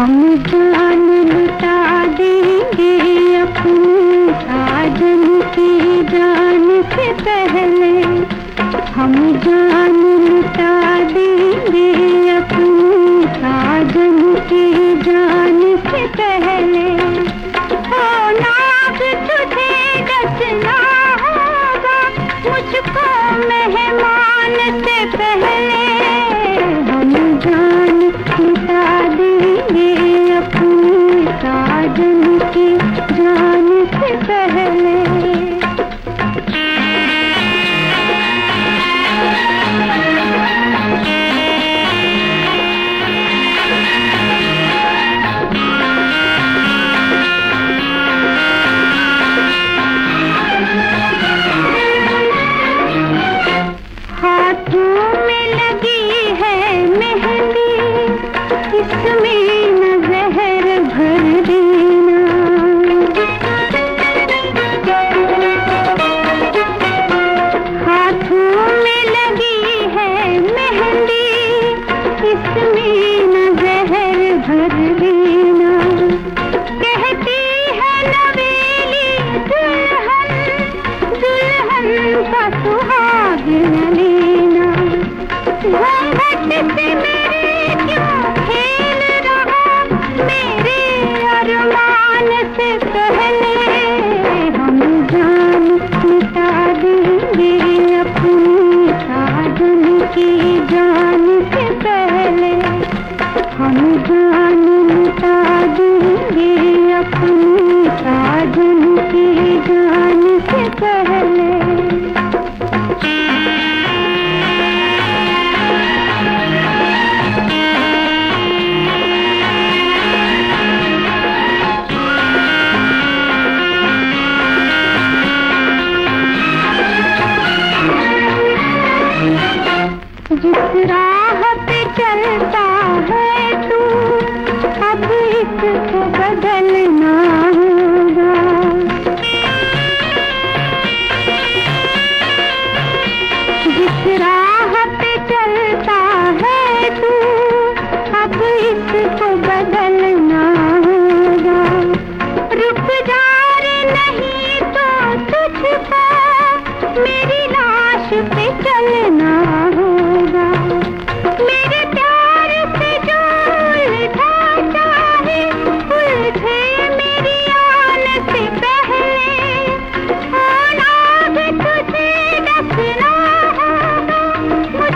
हम दुल्हन लुटा देंगे अपनी साजन की जान से पहले। हम जान लुटा देंगे बदन की जान से पहले की जो जिस राह पे चलता है तू अब इसको बदलना होगा। जिस